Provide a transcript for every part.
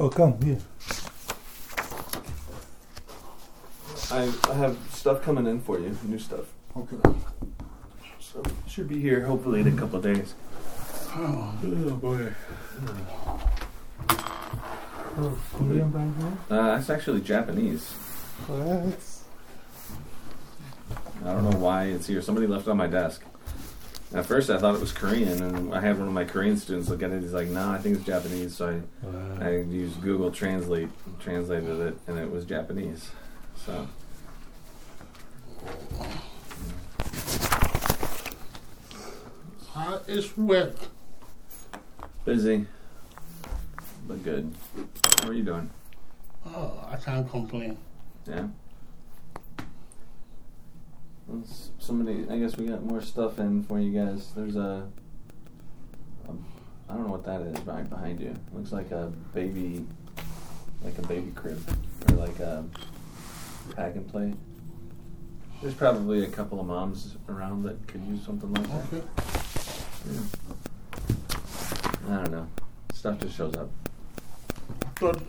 Oh, come here. I, I have stuff coming in for you, new stuff. Okay. So should be here hopefully in a couple days. Oh, Oh, boy. Oh, Korean Bible? Uh, that's actually Japanese. What? I don't know why it's here. Somebody left it on my desk. At first, I thought it was Korean, and I had one of my Korean students look at it. He's like, "No, I think it's Japanese." So I, I used Google Translate, translated it, and it was Japanese. So how is work? busy, but good. How are you doing? Oh, I can't complain. Yeah. Somebody, I guess we got more stuff in for you guys. There's a, a I don't know what that is right behind you. Looks like a baby, like a baby crib or like a pack and play. There's probably a couple of moms around that could use something like that. Okay. I don't know. Stuff just shows up. But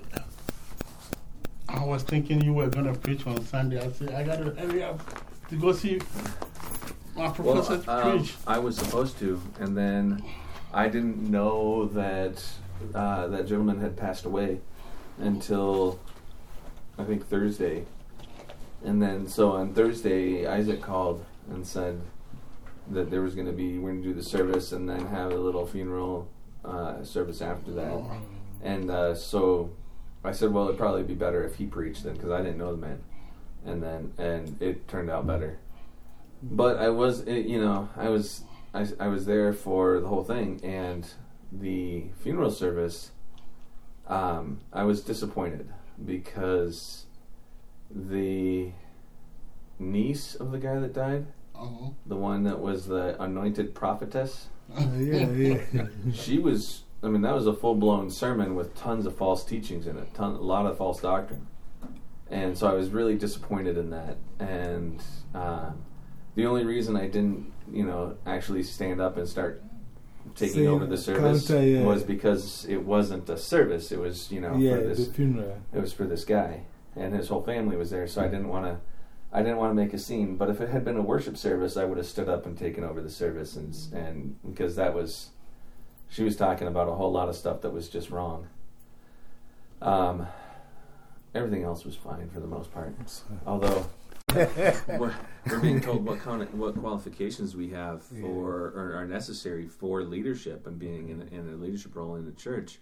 I was thinking you were going to preach on Sunday. I said, I got to hurry up to go see my professor um, preach. I was supposed to, and then I didn't know that uh, that gentleman had passed away until I think Thursday. And then, so on Thursday, Isaac called and said that there was going to be, we're going to do the service and then have a little funeral uh, service after that. Oh, And uh, so I said, well, it'd probably be better if he preached then, because I didn't know the man. And then, and it turned out better. But I was, it, you know, I was, I, I was there for the whole thing, and the funeral service. Um, I was disappointed because the niece of the guy that died, oh. the one that was the anointed prophetess, yeah, yeah. she was i mean that was a full-blown sermon with tons of false teachings in it ton, a lot of false doctrine and so i was really disappointed in that. And uh, the only reason i didn't you know actually stand up and start taking Say over the service yeah. was because it wasn't a service. It was you know yeah, for the this funeral. it was for this guy. And his whole family was there so i didn't want to i didn't want to make a scene. But if it had been a worship service i would have stood up and taken over the service. And and because that was she was talking about a whole lot of stuff that was just wrong. Um everything else was fine for the most part. Uh, Although we're, we're being told what kind of, what qualifications we have Yeah. for or are necessary for leadership and being in, in a leadership role in the church.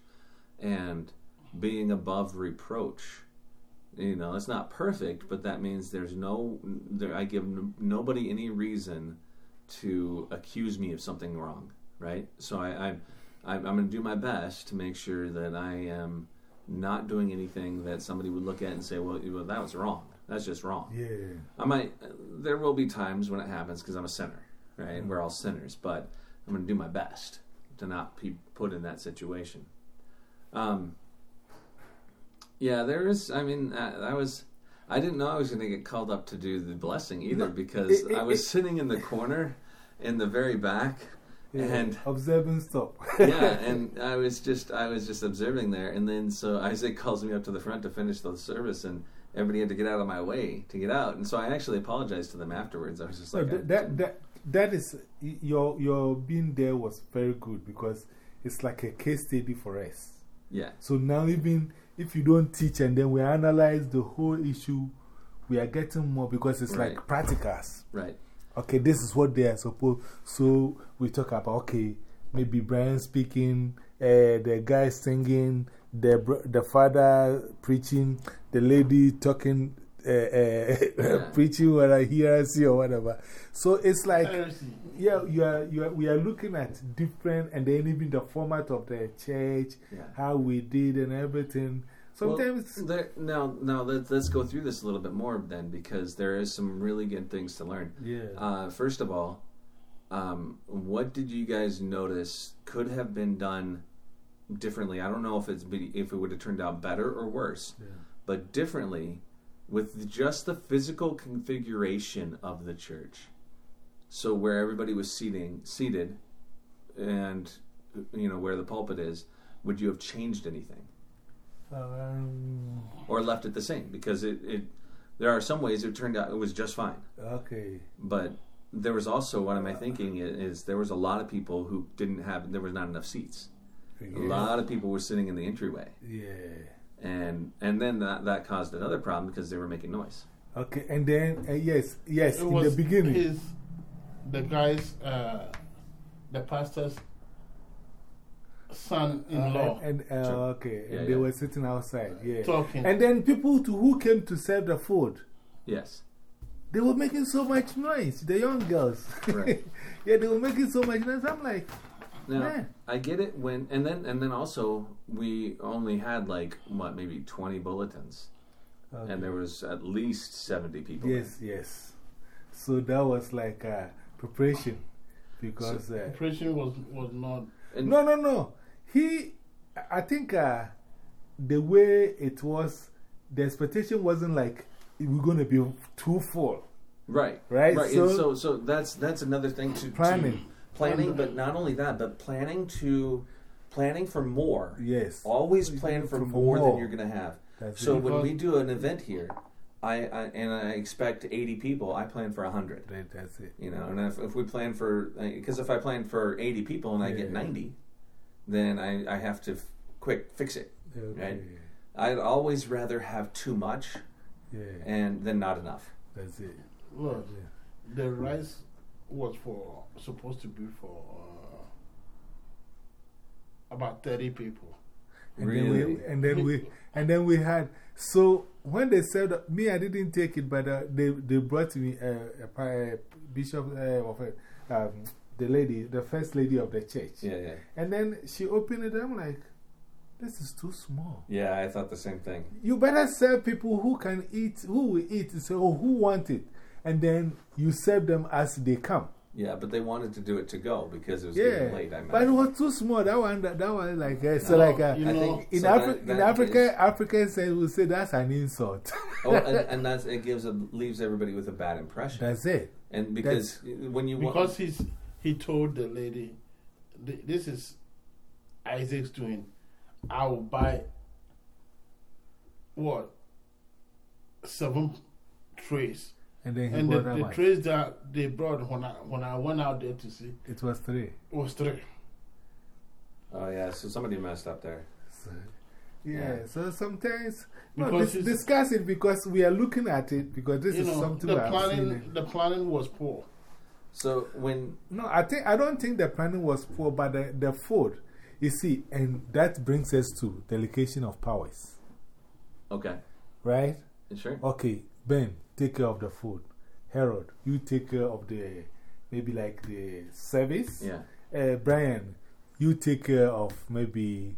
And being above reproach you know it's not perfect but that means there's no there, i give n- nobody any reason to accuse me of something wrong right? So i i i'm, I'm going to do my best to make sure that i am not doing anything that somebody would look at and say well, well that was wrong that's just wrong Yeah. I might. There will be times when it happens because I'm a sinner, right? We're all sinners, but I'm going to do my best to not be put in that situation. Um. Yeah, there is. I mean, I, I was. I didn't know I was going to get called up to do the blessing either because it- it- I was it- sitting in the corner, in the very back, yeah. and observing stuff. yeah, and I was just I was just observing there, and then so Isaac calls me up to the front to finish the service, and everybody had to get out of my way to get out, and so I actually apologized to them afterwards. I was just No, like, that, that, that, that is, your, your being there was very good because it's like a case study for us. yeah, So now, even if you don't teach and then we analyze the whole issue, we are getting more because it's like Right. practicals. right, Okay, this is what they are supposed So we talk about, okay, maybe Brian speaking, uh, the guy singing, the, the father preaching, the lady talking, uh, uh, preaching what I hear, I see, or whatever. So it's like, yeah, you are, you are, we are looking at different, and then even the format of the church, yeah. how we did, and everything. Sometimes, Well, there, now, now let's, let's go through this a little bit more then, because there is some really good things to learn. yeah. Uh, first of all, um, what did you guys notice could have been done differently? I don't know if it's be, if it would have turned out better or worse, Yeah. but differently with just the physical configuration of the church. So where everybody was seating seated, and you know where the pulpit is, would you have changed anything Um, or left it the same? Because it, it there are some ways it turned out it was just fine, okay. but there was also what am I thinking is, is there was a lot of people who didn't have there was not enough seats. A lot of people were sitting in the entryway, Yeah. and and then that that caused another problem because they were making noise. Okay, and then, uh, yes, yes, It in was the beginning. his, the guy's, uh, the pastor's son-in-law Uh, and, uh, okay, Yeah, and they yeah. were sitting outside, yeah. talking. And then people to who came to serve the food, Yes, they were making so much noise, the young girls. Right. yeah, they were making so much noise. I'm like, Now, Man. I get it when, and then, and then also, we only had like, what, maybe 20 bulletins. okay. And there was at least 70 people. there. yes, yes. So that was like uh, preparation because. uh, Preparation was, was not, no, no, no. He, I think uh, the way it was, the expectation wasn't like we're going to be too full. Right. Right, Right. so- and so, so that's, that's another thing to to- Planning. planning, but not only that, but planning to, planning for more. Yes. Always plan for For more, more. than you're going to have. That's So when we do an event here, I, I and I expect 80 people, I plan for 100. That's it. You know, and if, if we plan for, because if I plan for 80 people and I get 90, then I, I have to f- quick fix it. Okay. Right. I'd always rather have too much Yeah, and than not enough. that's it. look, That's the rice was for, supposed to be for uh, about 30 people. And Really? Then we, and then we and then we had so when they said me I didn't take it but uh, they they brought me uh, a, pa- a bishop uh, of a, um, the lady the first lady of the church Yeah, yeah. and then she opened it I'm like this is too small Yeah, I thought the same thing. you better serve people who can eat who will eat so who want it and then you serve them as they come Yeah, but they wanted to do it to go because it was yeah getting late, I but it was too small that one that, that one like uh, so No, like uh, you know, think In, so Afri that- in Africa, is- Africans say, will say that's an insult. oh, and, and that's, it gives a, leaves everybody with a bad impression. that's it. and because when you want. Because he's, he told the lady, this is Isaac's doing. I will buy, what, seven trays. And then he And the, brought that the trays that they brought when I, when I went out there to see It was three. was three. Oh, yeah, so somebody messed up there. So, yeah, Yeah. so sometimes no, Because dis discuss it because we are looking at it because this is know, something the we have seen. planning, it. the planning was poor. So when. No, I think I don't think the planning was poor, but the, the food, you see, and that brings us to delegation of powers, Okay. right? Sure. Okay, Ben, take care of the food. Harold, you take care of the maybe like the service. Yeah. uh, Brian, you take care of maybe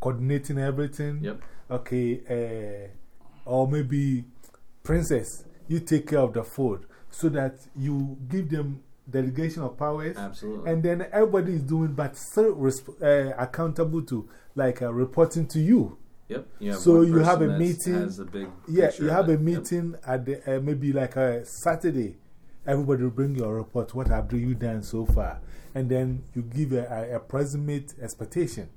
coordinating everything. Yep. Okay. Uh, or maybe Princess, you take care of the food so that you give them delegation of powers. Absolutely. And then everybody is doing, but still uh, accountable to like uh, reporting to you. Yep. You So you have a meeting- Has a big Yeah, you have a it. Yep. meeting at the, uh, maybe like a Saturday. Everybody will bring your report. What have you done so far? And then you give a, a, a approximate expectation.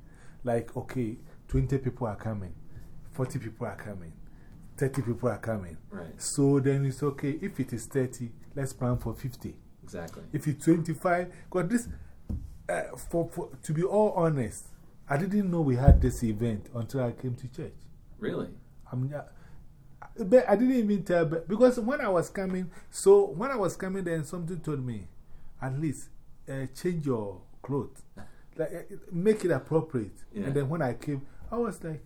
Like, okay, 20 people are coming, 40 people are coming, 30 people are coming. Right. So then it's okay. If it is 30, let's plan for 50. Exactly. If it's 25, because this, uh, for, for, to be all honest, I didn't know we had this event until I came to church. Really? I'm not, but I didn't even tell, but because when I was coming, so when I was coming, then something told me, at least uh, change your clothes, like, uh, make it appropriate. Yeah. And then when I came, I was like,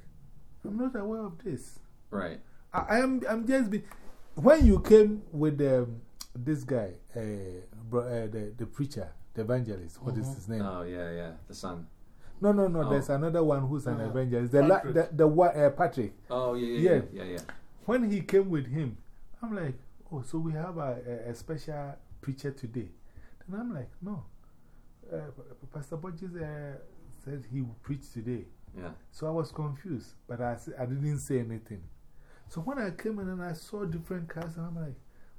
I'm not aware of this. Right. I, I am, I'm just be, when you came with um, this guy, uh, bro, uh, the, the preacher, the evangelist, what is his name? Oh, yeah, yeah. The son. no, no, no, Oh. there's another one who's an Uh, evangelist, the, la, Patrick. the, the, uh, Patrick. Oh, yeah, yeah, Yeah. yeah. Yeah, yeah. when he came with him, I'm like, oh, so we have a, a, a special preacher today. Then I'm like, no. Uh, Pastor Borges uh, said he would preach today. Yeah. So I was confused, but I, I didn't say anything. So when I came in and I saw different cars, and I'm like,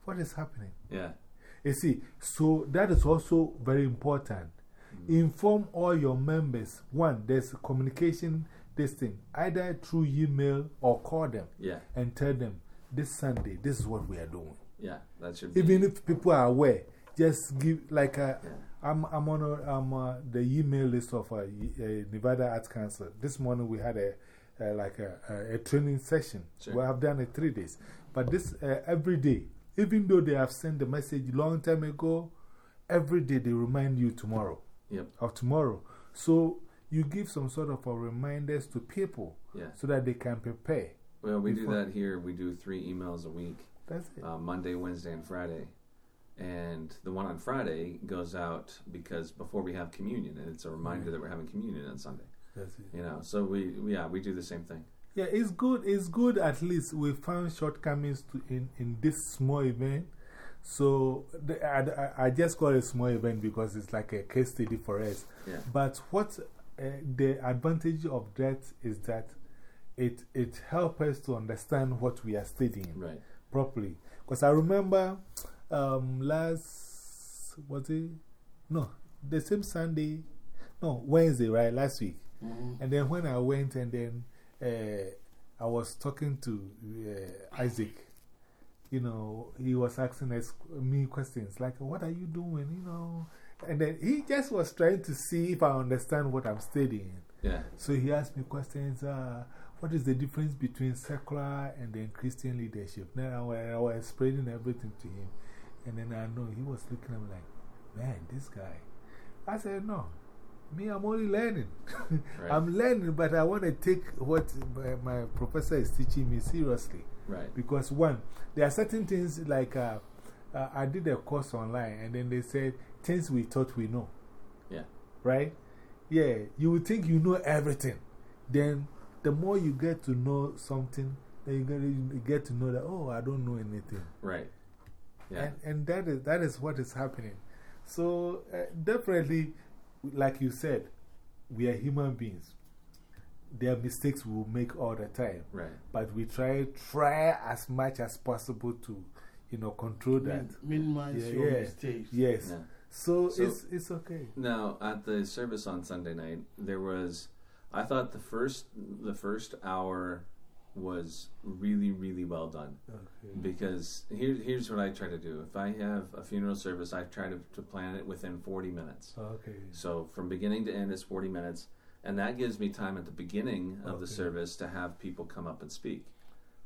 what is happening? Yeah. You see, so that is also very important. Inform all your members. One, there's communication this thing, either through email or call them Yeah. and tell them this Sunday, this is what we are doing. Yeah. That should be. Even if people are aware, just give, like, uh, Yeah. I'm, I'm on a, I'm, uh, the email list of uh, uh, Nevada Arts Council. This morning we had a, uh, like a, a, a training session. Sure. We have done it three days. But this uh, every day, even though they have sent the message long time ago, every day they remind you tomorrow Yep. of tomorrow. So you give some sort of a reminders to people Yeah. so that they can prepare. Well, we do that here. We do three emails a week That's it. uh, Monday, Wednesday, and Friday. And the one on Friday goes out because before we have communion, and it's a reminder that we're having communion on Sunday. That's it. You know, so we, we yeah we do the same thing. Yeah, it's good. It's good at least we found shortcomings to, in, in this small event. So the, I, I- just call it small event because it's like a case study for us. Yeah. But what uh, the advantage of that is that it, it helps us to understand what we are studying Right. properly. Because I remember um, last, was it? No, the same Sunday, no, Wednesday, right? Last week. Mhm. And then when I went and then I was talking to uh, Isaac, you know, he was asking us, me questions like, What are you doing? You know, and then he just was trying to see if I understand what I'm studying. Yeah. So he asked me questions. Uh, what is the difference between secular and then Christian leadership? Then I was, I was explaining everything to him. And then I know he was looking at me like, man, this guy. I said, no, me, I'm only learning. Right. I'm learning, but I want to take what my, my professor is teaching me seriously. Right. Because, one, there are certain things like uh, uh, I did a course online and then they said things we thought we know. Yeah. Right? Yeah, you would think you know everything. Then the more you get to know something, then you get, to know that, oh, I don't know anything. Right. Yeah. And, and that, is, that is what is happening. So, uh, definitely, like you said, we are human beings. There are mistakes we will make all the time. Right. But we try, try as much as possible to, you know, control that. Minimize Yeah, your yeah. mistakes. Yes. Yeah. So, So- it's, it's okay. Now, at the service on Sunday night, there was, I thought the first, the first hour was really, really well done. Okay. Because here, here's what I try to do. If I have a funeral service, I try to, to plan it within 40 minutes. Okay. So from beginning to end is 40 minutes. And that gives me time at the beginning of the service to have people come up and speak.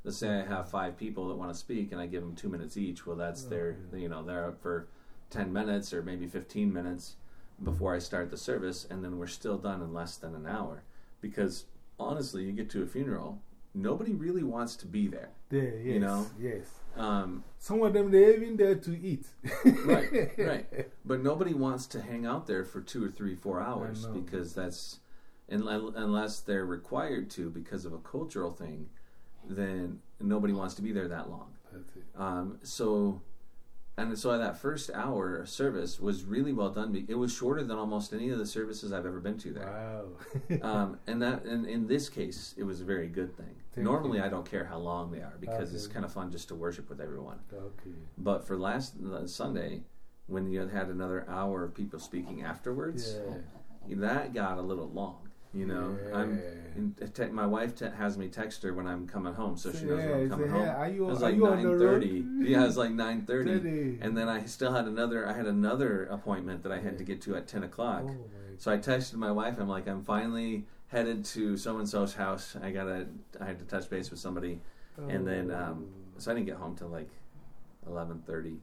Let's say I have five people that want to speak and I give them two minutes each. Well, that's their, you know, they're up for 10 minutes or maybe 15 minutes before I start the service. And then we're still done in less than an hour. Because honestly, you get to a funeral, nobody really wants to be there. There, yes. know? Yes. Um, Some of them, they're even there to eat. right, right. But nobody wants to hang out there for two or three, four hours because that's unle- unless they're required to because of a cultural thing. Then nobody wants to be there that long. Um, so, and so that first hour service was really well done. It was shorter than almost any of the services I've ever been to there. Wow. Um, and that, and in this case, it was a very good thing. Thank Normally, you. I don't care how long they are because it's kind of fun just to worship with everyone. okay. But for last uh, Sunday, when you had another hour of people speaking afterwards, Yeah. that got a little long. You know, I'm. In, te- my wife te- has me text her when I'm coming home, so she knows when I'm coming home. are you- it was like nine thirty. on the nine road? thirty. Yeah, it was like nine thirty. And then I still had another. I had another appointment that I had to get to at ten o'clock. Oh, So I texted my wife. I'm like, I'm finally headed to so and so's house. I gotta. I had to touch base with somebody, and then um, so I didn't get home till like eleven thirty.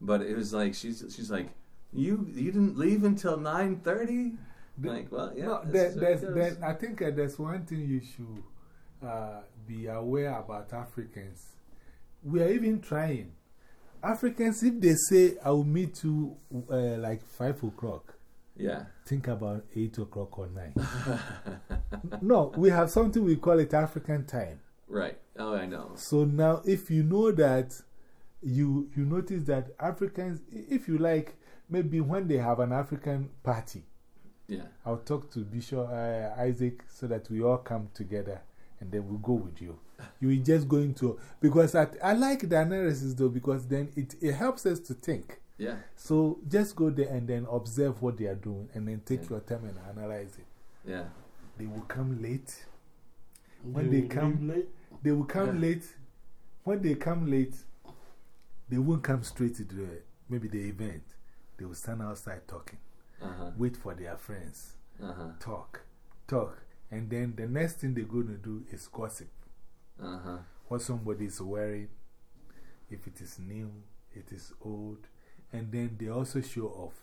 But it was like she's she's like, you you didn't leave until nine thirty. Like, well, yeah. no, that's- there's, that's- there, I think uh, there's one thing you should uh, be aware about Africans. We are even trying. Africans, if they say, I will meet you uh, like 5 o'clock, yeah. think about 8 o'clock or 9. no, we have something we call it African time. Right. Oh, I know. So now, if you know that, you, you notice that Africans, if you like, maybe when they have an African party, Yeah. I'll talk to Bishop uh, Isaac so that we all come together and then we'll go with you. You will just go into, because I, I like the analysis though, because then it, it helps us to think. Yeah. So just go there and then observe what they are doing and then take Yeah. your time and analyze it. Yeah. They will come late. When You they come- late. They will come Yeah. late. When they come late, they won't come straight to the, maybe the event. They will stand outside talking, Uh huh. wait for their friends, Uh huh. talk, talk. And then the next thing they're going to do is gossip. Uh huh. What somebody is wearing, if it is new, it is old. And then they also show off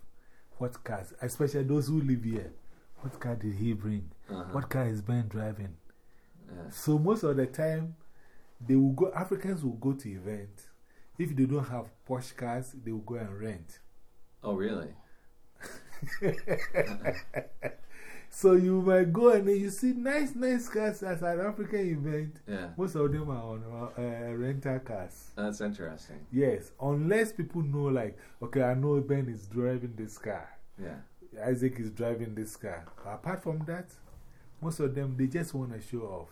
what cars, especially those who live here. What car did he bring? Uh -huh. What car is Ben driving? Yeah. So most of the time, they will go, Africans will go to events. If they don't have Porsche cars, they will go and rent. Oh, really? So you might go and you see nice, nice cars at an African event. Yeah. Most of them are on uh, uh, rental cars. That's interesting. Yes, unless people know, like, okay, I know Ben is driving this car, Yeah. Isaac is driving this car. Apart from that, most of them, they just want to show off.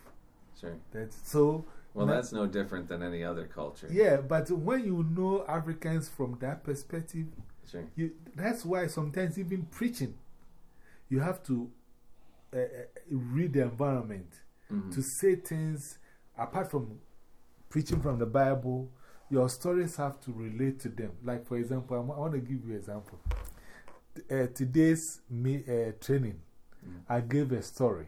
Sure. That's, so, Well, that's no different than any other culture. yeah, but when you know Africans from that perspective, Sure. you, that's why sometimes even preaching, you have to uh, read the environment -hmm. to say things apart from preaching from the Bible. Your stories have to relate to them. Like, for example, I want to give you an example. Uh, today's me, uh, training, Mm. I gave a story.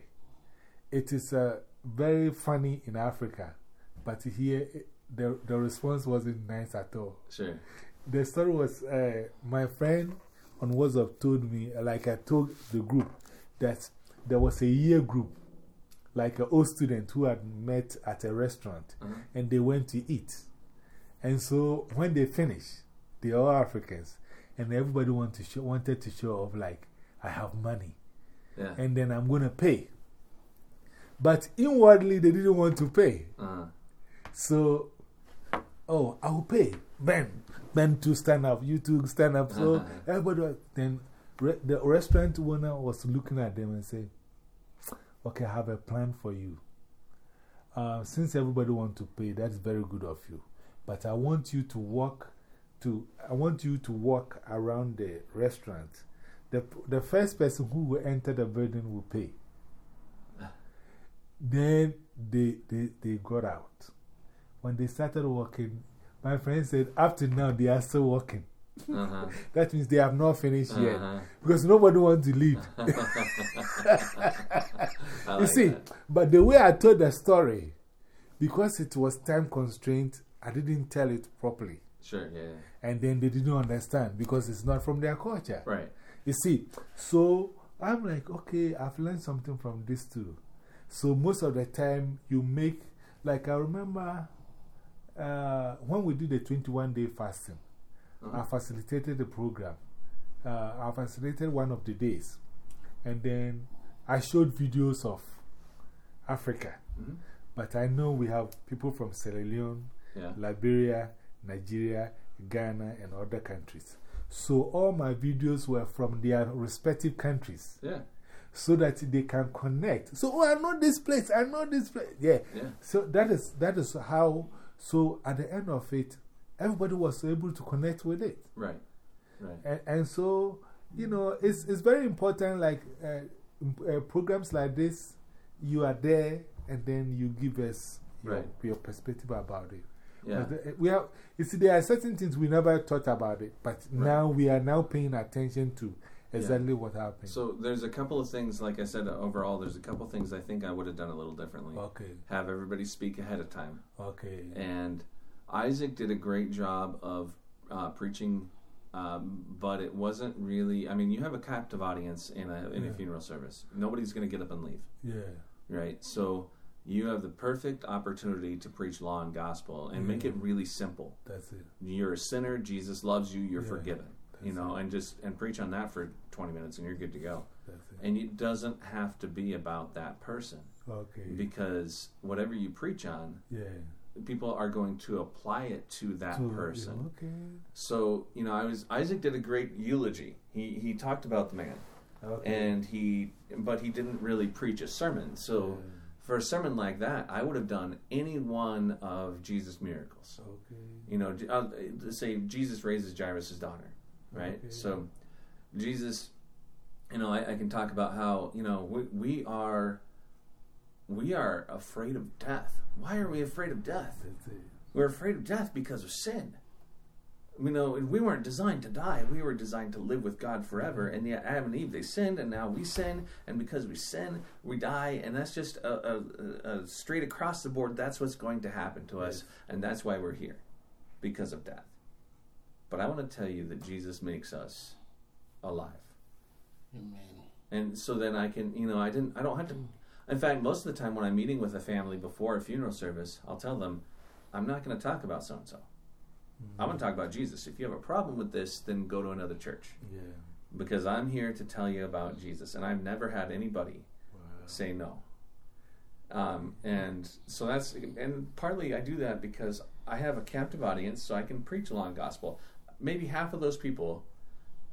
It is uh, very funny in Africa, but here the, the response wasn't nice at all. Sure. The story was uh, my friend on WhatsApp told me, like I told the group, that there was a year group, like an old student who had met at a restaurant -huh. and they went to eat. And so when they finished, they all Africans, and everybody want to show, wanted to show off, like, I have money, Yeah. and then I'm going to pay. But inwardly, they didn't want to pay. Uh -huh. So, oh, I'll pay. Ben, Ben to stand up, you two stand up. So, Uh-huh. everybody, then re the restaurant owner was looking at them and said, Okay, I have a plan for you. Uh, since everybody wants to pay, that's very good of you. But I want you to walk to, I want you to walk around the restaurant. The, the first person who will enter the building will pay. Then they, they, they got out. When they started walking, my friend said, up to now, they are still walking. Uh -huh. That means they have not finished yet. Uh -huh. Because nobody wants to leave. I you like see, that. but the way I told the story, because it was time constraint, I didn't tell it properly. Sure, yeah. And then they didn't understand because it's not from their culture. Right. You see, so I'm like, okay, I've learned something from this too. So most of the time, you make, like, I remember uh, when we did the 21 day fasting, Uh-huh. I facilitated the program. Uh, I facilitated one of the days. And then I showed videos of Africa. Mhm. But I know we have people from Sierra Leone, Yeah. Liberia, Nigeria, Ghana, and other countries. So all my videos were from their respective countries Yeah. so that they can connect. So, oh, I know this place, I know this place. Yeah. Yeah. So that is, that is how, so at the end of it, everybody was able to connect with it. Right. Right. And, and so, you know, it's, it's very important, like uh, uh, programs like this, you are there and then you give us your, Right. your perspective about it. Yeah. The- we have, you see, there are certain things we never thought about it, but now we are now paying attention to exactly what happened. So there's a couple of things, like I said, overall, there's a couple of things I think I would have done a little differently. okay, Have everybody speak ahead of time. okay. And Isaac did a great job of uh, preaching, um, but it wasn't really. I mean, you have a captive audience in a, in a funeral service. Nobody's going to get up and leave, Yeah, right? So you have the perfect opportunity to preach law and gospel and make it really simple. that's it. You're a sinner. Jesus loves you. You're Yeah, forgiven. You know, it. and just and preach on that for 20 minutes, and you're good to go. That's it. And it doesn't have to be about that person Okay. because whatever you preach on, yeah. People are going to apply it to that So, person. Okay. So, you know, I was Isaac did a great eulogy. He he talked about the man, Okay. and he but he didn't really preach a sermon. So, Yeah. for a sermon like that, I would have done any one of Jesus' miracles. Okay. You know, uh, say Jesus raises Jairus' daughter. right? Okay. So, Jesus, you know, I, I can talk about how you know we, we are we are afraid of death. Why are we afraid of death? We're afraid of death because of sin. You know, we weren't designed to die. We were designed to live with God forever. And yet, Adam and Eve, they sinned, and now we sin. And because we sin, we die. And that's just a, a, a straight across the board. That's what's going to happen to us. And that's why we're here, because of death. But I want to tell you that Jesus makes us alive. Amen. And so then I can, you know, I didn't, I don't have to. In fact, most of the time when I'm meeting with a family before a funeral service, I'll tell them, I'm not going to talk about so and so. I'm going to talk about Jesus. If you have a problem with this, then go to another church Yeah. because I'm here to tell you about Jesus. And I've never had anybody Wow. say no. Um, and so that's, and partly I do that because I have a captive audience, so I can preach law and gospel. Maybe half of those people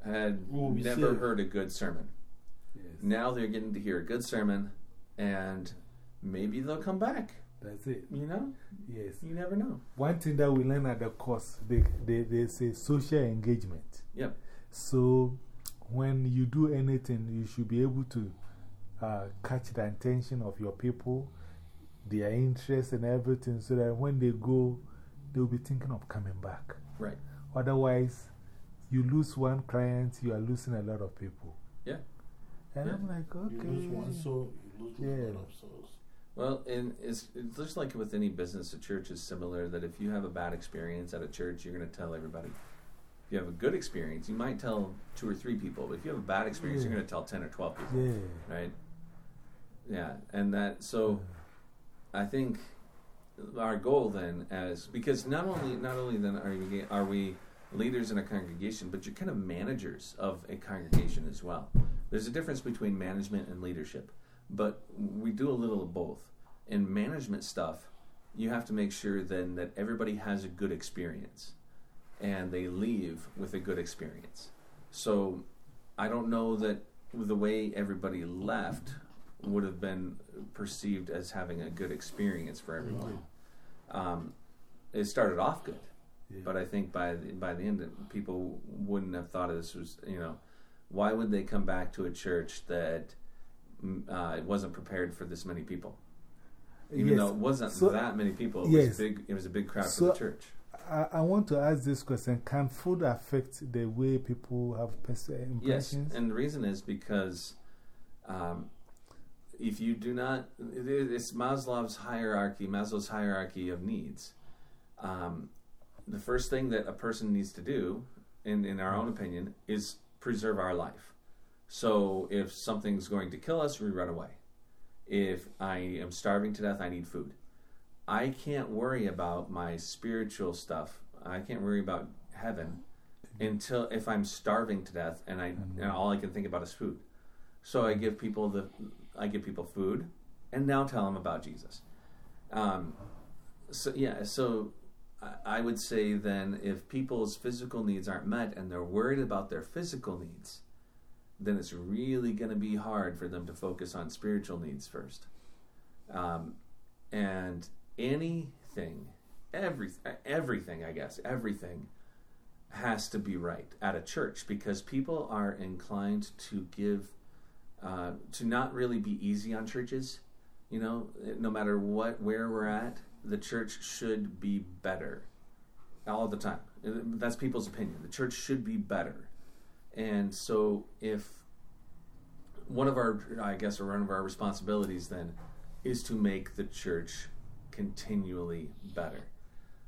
had never saved. heard a good sermon. Yes. Now they're getting to hear a good sermon, and maybe they'll come back. That's it. You know, Yes. you never know. One thing that we learn at the course, they, they, they say social engagement. Yep. So when you do anything, you should be able to uh, catch the attention of your people, their interest and everything, so that when they go, they'll be thinking of coming back. Right. Otherwise, you lose one client, you are losing a lot of people. Yeah. And Yeah. I'm like, okay. You lose one soul, you lose Yeah. a lot of souls. Well, and it's, it's just like with any business, a church is similar that if you have a bad experience at a church, you're going to tell everybody. If you have a good experience, you might tell two or three people, but if you have a bad experience, you're going to tell 10 or 12 people. Yeah. Right? Yeah. And that, so I think our goal then as, because not only, not only then are we, are we leaders in a congregation, but you're kind of managers of a congregation as well. There's a difference between management and leadership, but we do a little of both. In management stuff, you have to make sure then that everybody has a good experience and they leave with a good experience. So I don't know that the way everybody left would have been perceived as having a good experience for everyone. Um, it started off good, Yeah. but I think by the, by the end, it- people wouldn't have thought of this was you know, why would they come back to a church that uh, it wasn't prepared for this many people? Even Yes. though it wasn't So- that many people, it yes. was big. It was a big crowd So- for the church. I, I want to ask this question Can food affect the way people have pers- Yes, and the reason is because um, if you do not, it's Maslow's hierarchy, Maslow's hierarchy of needs. Um, the first thing that a person needs to do, in, in our own opinion, is preserve our life. So if something's going to kill us, we run away. If I am starving to death, I need food. I can't worry about my spiritual stuff. I can't worry about heaven until if I'm starving to death and I and all I can think about is food. So I give people the I give people food and now tell them about Jesus. Um, so yeah, so I- I would say then if people's physical needs aren't met and they're worried about their physical needs, then it's really going to be hard for them to focus on spiritual needs first. Um, and anything, every, everything, I guess, everything has to be right at a church because people are inclined to give, uh, to not really be easy on churches. You know, no matter what, where we're at, the church should be better all the time. That's people's opinion. The church should be better. And so if one of our, I guess, or one of our responsibilities then is to make the church continually better.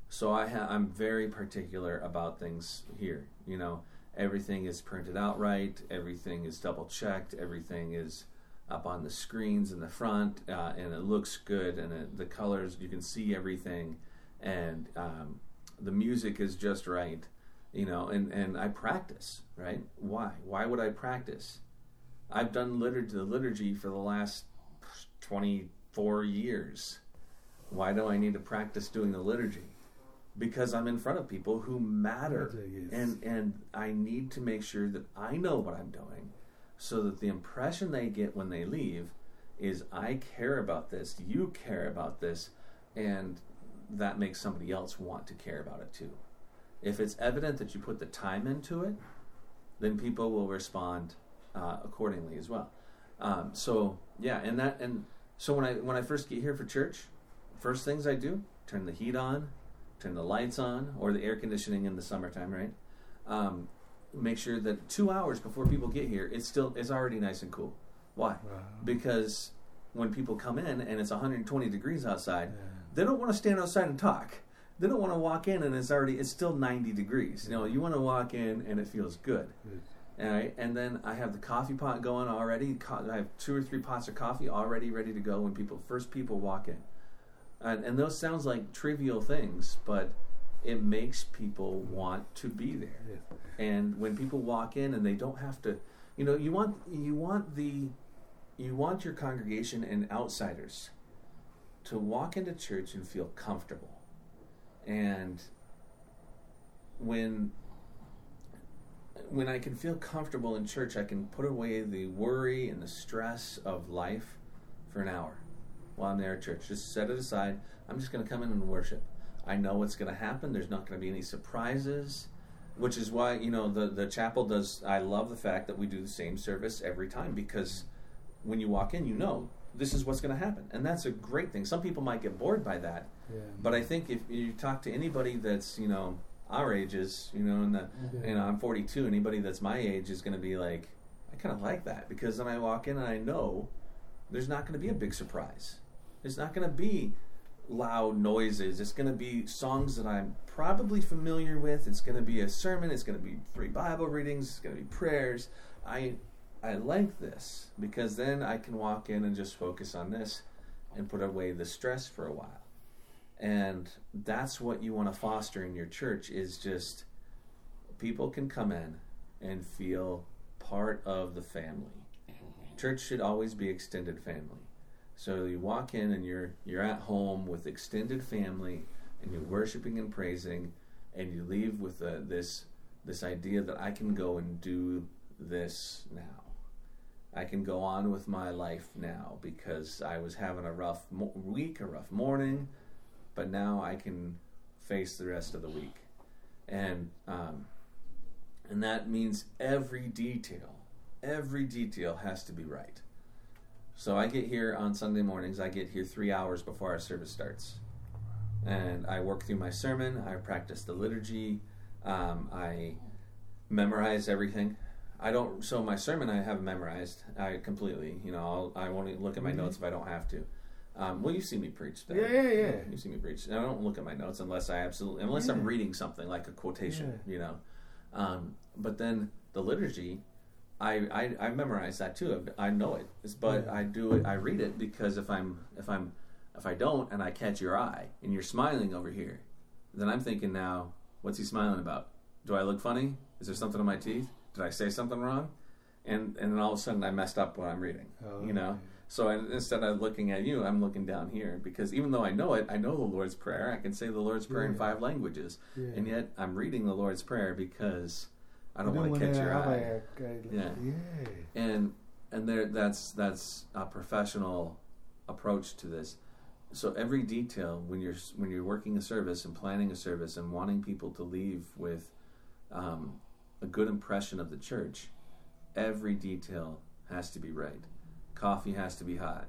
So I ha- I'm very particular about things here. You know, everything is printed out right, everything is double checked, everything is up on the screens in the front, uh, and it looks good, and it, the colors you can see everything, and um, the music is just right. You know, and and I practice right. Why? Why would I practice? I've done liturgy, the liturgy for the last 24 years. Why do I need to practice doing the liturgy? Because I'm in front of people who matter. And and I need to make sure that I know what I'm doing so that the impression they get when they leave is I care about this, you care about this, and that makes somebody else want to care about it too. If it's evident that you put the time into it, then people will respond uh, accordingly as well. Um, so yeah, and that and so when I when I first get here for church, first things I do turn the heat on, turn the lights on, or the air conditioning in the summertime, right? Um, make sure that two hours before people get here, it's still it's already nice and cool. Why? Because when people come in and it's 120 degrees outside, they don't want to stand outside and talk. They don't want to walk in and it's already it's still 90 degrees. You know, you want to walk in and it feels good. Mm. All right, and then I have the coffee pot going already. Co- I have two or three pots of coffee already ready to go when people first people walk in, and, and those sounds like trivial things, but it makes people mm. want to be there. Yes. And when people walk in and they don't have to, you know, you want you want the you want your congregation and outsiders to walk into church and feel comfortable. And when when I can feel comfortable in church, I can put away the worry and the stress of life for an hour while I'm there at church. Just set it aside. I'm just going to come in and worship. I know what's going to happen. There's not going to be any surprises, which is why, you know, the, the chapel does. I love the fact that we do the same service every time because when you walk in, you know this is what's going to happen. And that's a great thing. Some people might get bored by that. Yeah. But I think if you talk to anybody that's, you know, our ages, you know, and the, Yeah. you know, I'm 42. Anybody that's my age is going to be like, I kind of like that because then I walk in and I know there's not going to be a big surprise. There's not going to be loud noises. It's going to be songs that I'm probably familiar with. It's going to be a sermon. It's going to be three Bible readings. It's going to be prayers. I I like this because then I can walk in and just focus on this and put away the stress for a while. And that's what you want to foster in your church is just people can come in and feel part of the family. Church should always be extended family. So you walk in and you're you're at home with extended family and you're worshiping and praising and you leave with uh this this idea that I can go and do this now. I can go on with my life now because I was having a rough mo- week, a rough morning, but now I can face the rest of the week, and um, and that means every detail, every detail has to be right. So I get here on Sunday mornings. I get here three hours before our service starts, and I work through my sermon. I practice the liturgy. Um, I memorize everything. I don't. So my sermon I have memorized. I completely. You know, I'll, I won't even look at my notes if I don't have to. Um, well, you see me preach. There. Yeah, yeah, yeah. You see me preach. I don't look at my notes unless I absolutely, unless I'm reading something like a quotation. Yeah. You know. Um, but then the liturgy, I, I I memorize that too. I know it, but Yeah. I do it. I read it because if I'm if I'm if I don't and I catch your eye and you're smiling over here, then I'm thinking now, what's he smiling about? Do I look funny? Is there something on my teeth? Did I say something wrong? And and then all of a sudden I messed up what I'm reading. Oh, you know. So I, instead of looking at you, I'm looking down here because even though I know it, I know the Lord's Prayer. I can say the Lord's Prayer in five languages, Yeah. and yet I'm reading the Lord's Prayer because I don't want to catch your eye. Yeah. yeah. And and there, that's that's a professional approach to this. So every detail when you're when you're working a service and planning a service and wanting people to leave with um, a good impression of the church, every detail has to be right. Coffee has to be hot.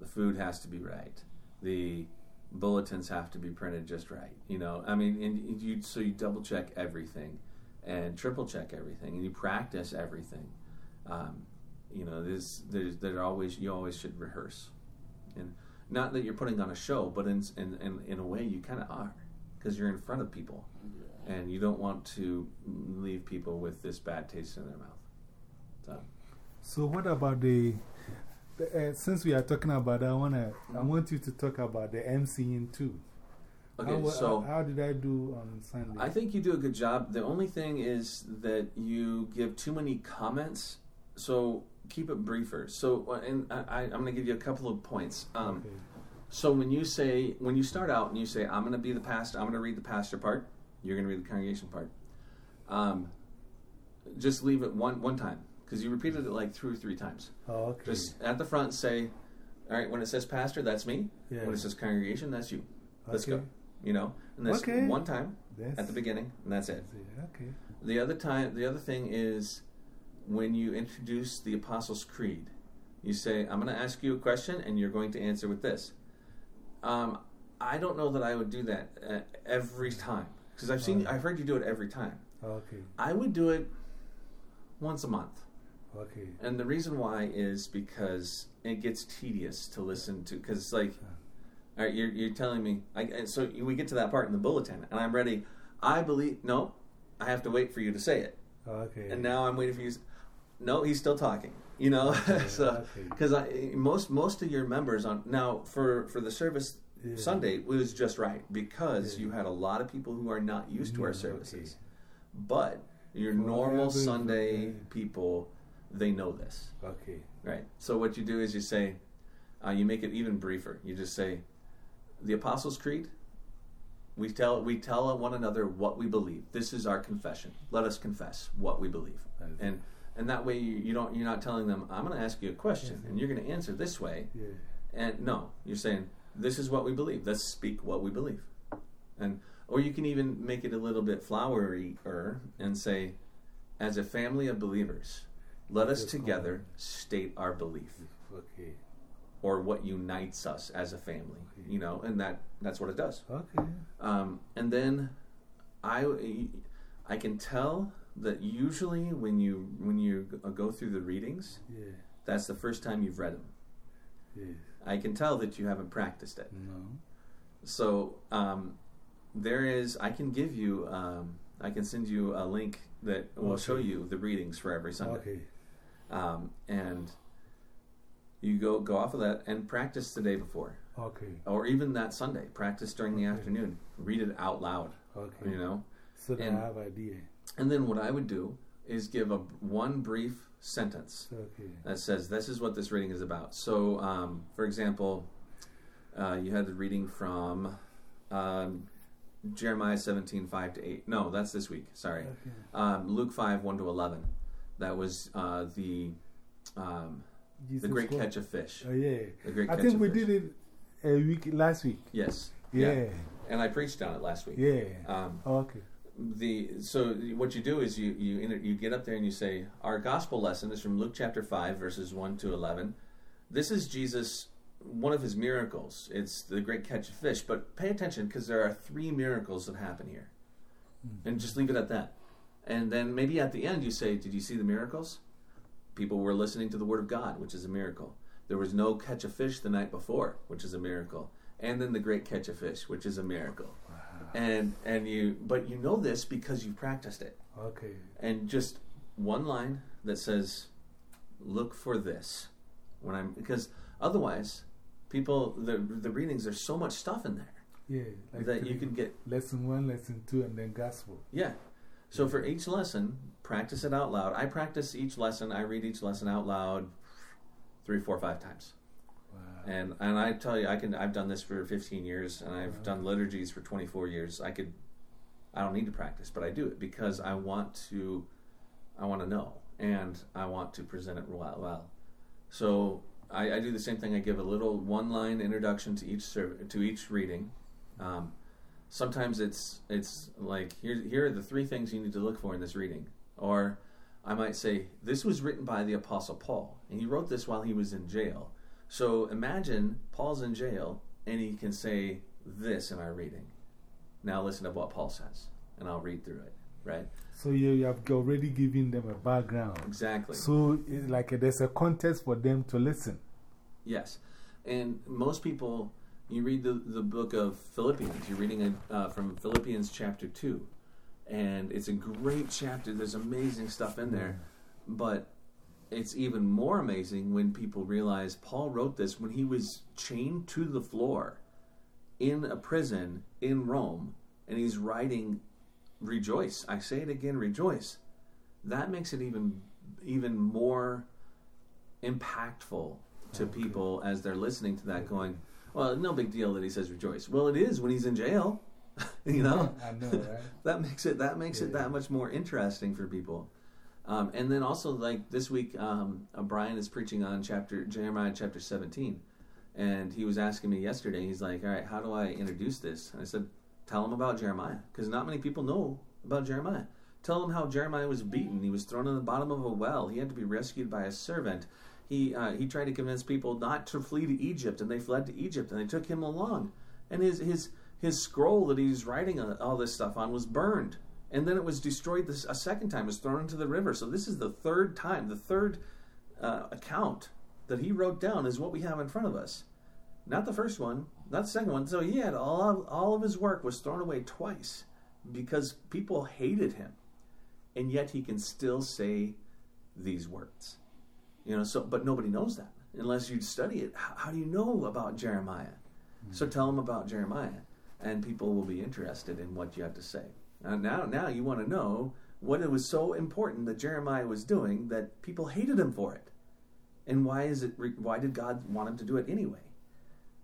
The food has to be right. The bulletins have to be printed just right. You know, I mean, and you so you double check everything and triple check everything, and you practice everything. Um, you know, there's there's there always you always should rehearse, and not that you're putting on a show, but in in in, in a way you kind of are, because you're in front of people, and you don't want to leave people with this bad taste in their mouth. So. So, what about the, the uh, since we are talking about that, I, wanna, I want you to talk about the MCing too. Okay, how, so how did I do on Sunday? I think you do a good job. The only thing is that you give too many comments. So keep it briefer. So, uh, and I, I, I'm going to give you a couple of points. Um, okay. So when you say, when you start out and you say, I'm going to be the pastor, I'm going to read the pastor part, you're going to read the congregation part. Um, just leave it one one time because you repeated it like two or three times. Oh, okay. Just at the front say, all right, when it says pastor, that's me. Yeah. When it says congregation, that's you. Let's Okay. go. You know, and that's Okay. one time That's, at the beginning, and that's it. it. Okay. The other time, the other thing is when you introduce the Apostles' Creed, you say, I'm going to ask you a question and you're going to answer with this. Um, I don't know that I would do that uh, every time because I've seen, Okay. I've heard you do it every time. Okay. I would do it once a month. Okay. And the reason why is because it gets tedious to listen to. Because it's like, all right, you're, you're telling me. I, and so we get to that part in the bulletin, and I'm ready. I believe. No, I have to wait for you to say it. Okay. And now I'm waiting for you. to No, he's still talking. You know, Okay, so okay. because I most most of your members on now for for the service Yeah. Sunday was just right because Yeah. you had a lot of people who are not used to our Mm, okay. services, but your For normal Sunday people they know this. Okay. Right. So what you do is you say, uh, you make it even briefer. You just say, the Apostles' Creed. We tell we tell one another what we believe. This is our confession. Let us confess what we believe, it. and and that way you, you don't you're not telling them I'm going to ask you a question and you're going to answer this way. Yeah. And no, you're saying this is what we believe. Let's speak what we believe, and or you can even make it a little bit flowerier and say, as a family of believers, let us together state our belief Okay. or what unites us as a family. You know, and that that's what it does. Okay. Um, and then I I can tell that usually when you when you go through the readings, Yeah. that's the first time you've read them. Yeah. I can tell that you haven't practiced it. No. So um, there is. I can give you. Um, I can send you a link that will Okay. show you the readings for every Sunday, Okay. um, and you go go off of that and practice the day before, Okay. or even that Sunday. Practice during the afternoon. Read it out loud. Okay. You know, So and- I have idea. and then what I would do is give a one brief sentence Okay. that says this is what this reading is about. So, um, for example, uh, you had the reading from um, Jeremiah 17, 5 to 8. No, that's this week. Sorry. Okay. Um, Luke 5, 1 to 11. That was uh, the um, the great Christ. catch of fish. Oh yeah. The great I catch think we fish. did it a week last week. Yes. Yeah. And I preached on it last week. Yeah. Um, okay. The so what you do is you you you get up there and you say our gospel lesson is from Luke chapter 5 verses 1 to 11 this is Jesus one of his miracles. It's the great catch of fish. But pay attention because there are three miracles that happen here. Hmm. And just leave it at that. And then maybe at the end you say did you see the miracles? People were listening to the word of God which is a miracle. There was no catch of fish the night before which is a miracle. And then the great catch of fish which is a miracle and and you but you know this because you've practiced it Okay. and just one line that says look for this when i'm because otherwise people the the readings there's so much stuff in there Yeah. Like that you can get lesson one, lesson two, and then gospel. yeah so for each lesson practice it out loud i practice each lesson i read each lesson out loud three four five times. And and I tell you, I can. I've done this for 15 years, and I've done liturgies for 24 years. I could. I don't need to practice, but I do it because I want to. I want to know, and I want to present it well. well. So I, I do the same thing. I give a little one-line introduction to each serv- to each reading. Um, sometimes it's it's like here here are the three things you need to look for in this reading, or I might say this was written by the Apostle Paul, and he wrote this while he was in jail. So imagine Paul's in jail and he can say this in our reading. Now listen to what Paul says, and I'll read through it, right? So you, have already given them a background. Exactly. So it's like there's a context for them to listen. Yes. And most people, you read the, the book of Philippians, you're reading it uh, from Philippians chapter 2, and it's a great chapter. There's amazing stuff in there, but it's even more amazing when people realize Paul wrote this when he was chained to the floor in a prison in Rome, and he's writing, Rejoice. I say it again, rejoice. That makes it even even more impactful to Okay. people as they're listening to that, going, "Well, no big deal that he says rejoice." Well, it is when he's in jail, you know. I know, right? that makes it that makes it that much more interesting for people. Um, and then also, like this week, um, uh, Brian is preaching on chapter Jeremiah chapter seventeen, and he was asking me yesterday. He's like, "All right, how do I introduce this?" And I said, "Tell him about Jeremiah, because not many people know about Jeremiah. Tell him how Jeremiah was beaten. He was thrown in the bottom of a well. He had to be rescued by a servant. He, uh, he tried to convince people not to flee to Egypt, and they fled to Egypt, and they took him along. And his, his, his scroll that he's writing all this stuff on was burned. And then it was destroyed this, a second time, it was thrown into the river. So this is the third time, the third uh, account that he wrote down is what we have in front of us. Not the first one, not the second one. So he had all of, all of his work was thrown away twice because people hated him. And yet he can still say these words. You know, so but nobody knows that unless you study it. How, how do you know about Jeremiah? Mm-hmm. So tell them about Jeremiah, and people will be interested in what you have to say. Now, now, now you want to know what it was so important that Jeremiah was doing that people hated him for it, and why is it? Why did God want him to do it anyway?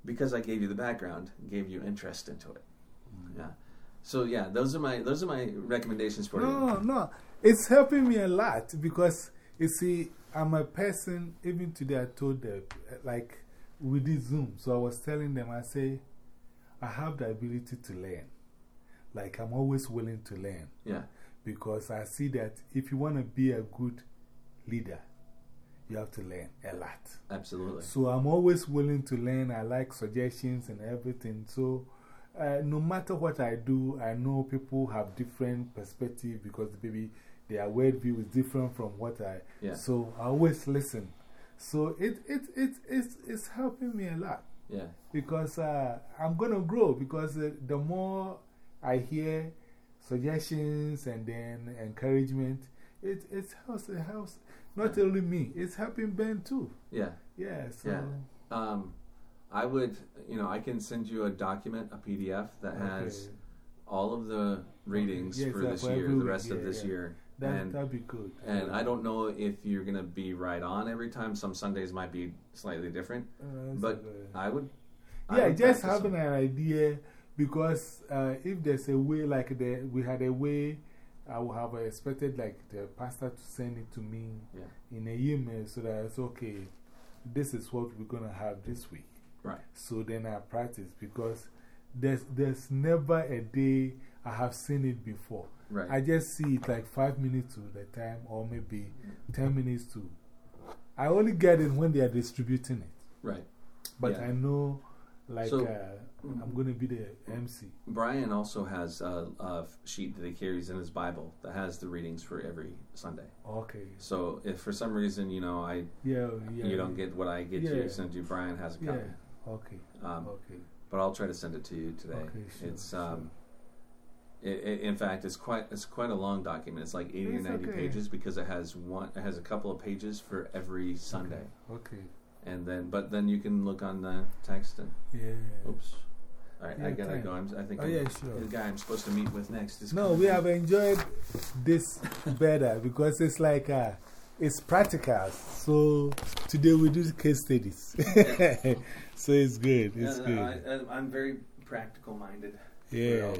Because I gave you the background, gave you interest into it. Mm-hmm. Yeah. So yeah, those are my those are my recommendations for no, you. No, no, it's helping me a lot because you see, I'm a person. Even today, I told them like we did Zoom, so I was telling them, I say, I have the ability to learn. Like I'm always willing to learn. Yeah. Because I see that if you want to be a good leader, you have to learn a lot. Absolutely. So I'm always willing to learn. I like suggestions and everything. So uh, no matter what I do, I know people have different perspective because maybe their worldview is different from what I. Yeah. So I always listen. So it, it, it, it's, it's helping me a lot. Yeah. Because uh, I'm going to grow because uh, the more I hear suggestions and then encouragement, it, it helps. It helps not only me, it's helping Ben too. Yeah. Yeah. So. Yeah. Um, I would, you know, I can send you a document, a PDF that has all of the readings yes, for this year, the rest yeah, of this yeah. year. That, and, that'd be good. And I don't know if you're going to be right on every time. Some Sundays might be slightly different. Uh, but I would. Yeah, I would just having them. an idea because uh, if there's a way, like the, we had a way, I would have expected like the pastor to send it to me yeah. in a email so that it's okay, this is what we're going to have this week. Right. So then I practice because there's, there's never a day I have seen it before. Right. I just see it like five minutes to the time or maybe 10 minutes to. I only get it when they are distributing it. Right. But yeah. I know, like, so, uh, I'm going to be the MC. Brian also has a, a, sheet that he carries in his Bible that has the readings for every Sunday. Okay. So if for some reason, you know, I yeah, yeah, you don't get what I get yeah. you, send you, Brian has a copy. Yeah. Okay. Um, okay. But I'll try to send it to you today. Okay, sure, it's um, it, it, in fact, it's quite it's quite a long document. It's like eighty it's or ninety okay. pages because it has one. It has a couple of pages for every Sunday. Okay. okay. And then, but then you can look on the text and. Yeah. Oops. All right, yeah, I gotta go. I'm, I think oh, I'm, yeah, sure. the guy I'm supposed to meet with next is. No, we have enjoyed this better because it's like uh, it's practical. So today we do case studies. so it's good. It's yeah, good. No, I, I'm very practical minded. Yeah.